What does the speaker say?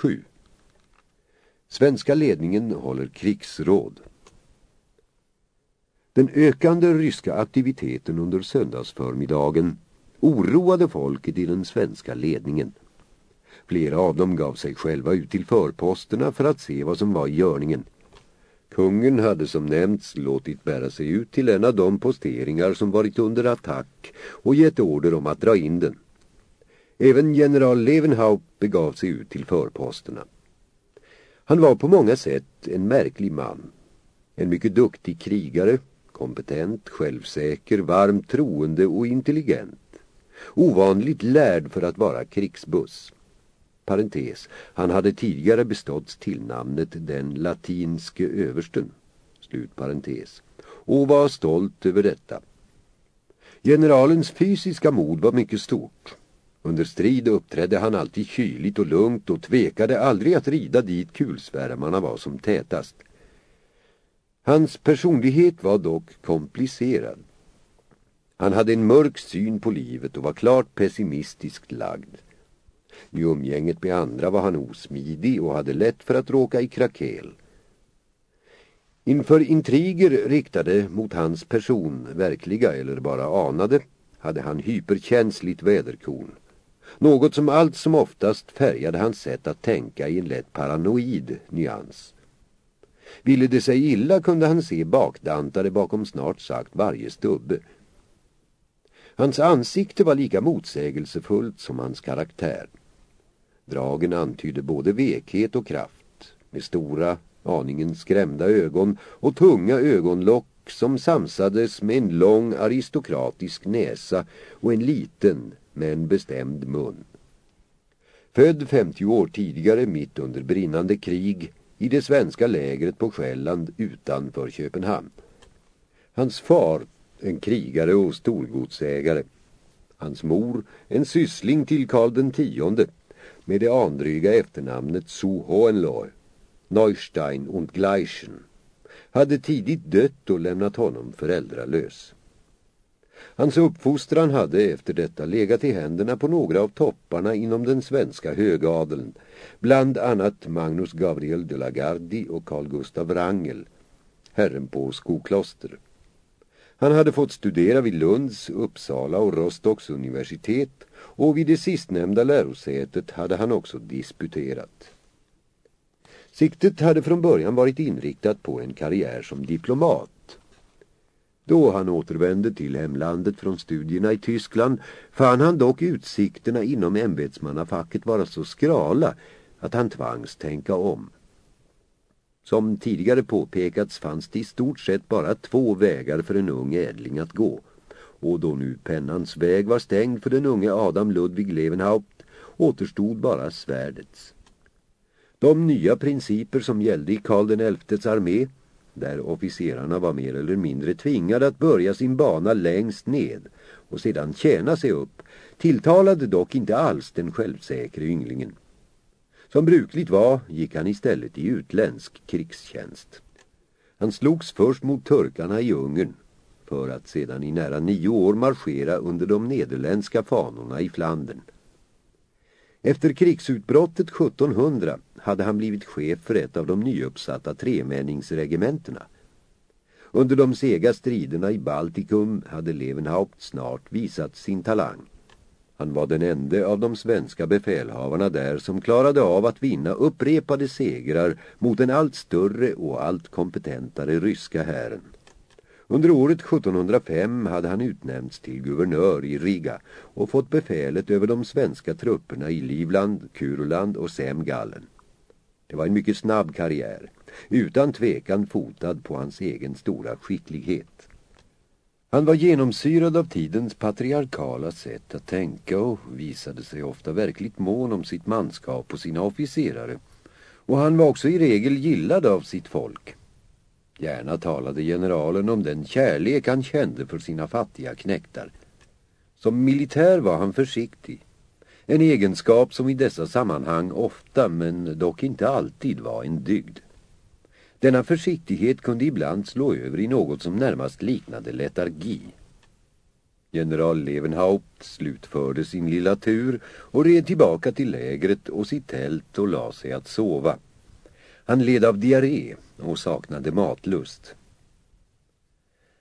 7. Svenska ledningen håller krigsråd. Den ökande ryska aktiviteten under söndagsförmiddagen oroade folket i den svenska ledningen. Flera av dem gav sig själva ut till förposterna för att se vad som var i görningen. Kungen hade som nämnts låtit bära sig ut till en av de posteringar som varit under attack och gett order om att dra in den. Även general Levenhaupt begav sig ut till förposterna. Han var på många sätt en märklig man. En mycket duktig krigare, kompetent, självsäker, varmt troende och intelligent. Ovanligt lärd för att vara krigsbuss. Parentes, han hade tidigare beståtts tillnamnet den latinske översten. Slut parentes. Och var stolt över detta. Generalens fysiska mod var mycket stort. Under strid uppträdde han alltid kyligt och lugnt och tvekade aldrig att rida dit kulsvärmarna var som tätast. Hans personlighet var dock komplicerad. Han hade en mörk syn på livet och var klart pessimistiskt lagd. I umgänget med andra var han osmidig och hade lätt för att råka i krakel. Inför intriger riktade mot hans person, verkliga eller bara anade, hade han hyperkänsligt väderkorn. Något som allt som oftast färgade hans sätt att tänka i en lätt paranoid nyans. Ville det sig illa kunde han se bakdantare bakom snart sagt varje stubbe. Hans ansikte var lika motsägelsefullt som hans karaktär. Dragen antydde både vekhet och kraft, med stora, aningen skrämda ögon och tunga ögonlock som samsades med en lång aristokratisk näsa och en liten, med en bestämd mun. Född 50 år tidigare mitt under brinnande krig i det svenska lägret på Själland utanför Köpenhamn. Hans far, en krigare och storgodsägare. Hans mor, en syssling till Karl den tionde med det andryga efternamnet Su Hohenlohe, Neustein und Gleichen, hade tidigt dött och lämnat honom föräldralös. Hans uppfostran hade efter detta legat i händerna på några av topparna inom den svenska högadeln, bland annat Magnus Gabriel de la Gardie och Carl Gustav Wrangel, herren på Skokloster. Han hade fått studera vid Lunds, Uppsala och Rostocks universitet och vid det sistnämnda lärosätet hade han också disputerat. Siktet hade från början varit inriktat på en karriär som diplomat då han återvände till hemlandet från studierna i Tyskland fann han dock utsikterna inom ämbetsmannafacket vara så skrala att han tvangs tänka om. Som tidigare påpekats fanns det i stort sett bara två vägar för en ung ädling att gå. Och då nu pennans väg var stängd för den unge Adam Ludwig Levenhaupt återstod bara svärdets. De nya principer som gällde i Karl XIs armé där officerarna var mer eller mindre tvingade att börja sin bana längst ned och sedan tjäna sig upp, tilltalade dock inte alls den självsäkre ynglingen. Som brukligt var gick han istället i utländsk krigstjänst. Han slogs först mot turkarna i Ungern för att sedan i nära nio år marschera under de nederländska fanorna i Flandern. Efter krigsutbrottet 1700 hade han blivit chef för ett av de nyuppsatta tremänningsregementena. Under de sega striderna i Baltikum hade Levenhaupt snart visat sin talang. Han var den enda av de svenska befälhavarna där som klarade av att vinna upprepade segrar mot en allt större och allt kompetentare ryska hären. Under året 1705 hade han utnämnts till guvernör i Riga och fått befälet över de svenska trupperna i Livland, Kuruland och Semgallen. Det var en mycket snabb karriär, utan tvekan fotad på hans egen stora skicklighet. Han var genomsyrad av tidens patriarkala sätt att tänka och visade sig ofta verkligt mån om sitt manskap och sina officerare. Och han var också i regel gillad av sitt folk. Gärna talade generalen om den kärlek han kände för sina fattiga knäktar. Som militär var han försiktig. En egenskap som i dessa sammanhang ofta, men dock inte alltid, var en dygd. Denna försiktighet kunde ibland slå över i något som närmast liknade letargi. General Levenhaupt slutförde sin lilla tur och red tillbaka till lägret och sitt tält och la sig att sova. Han led av diarré och saknade matlust.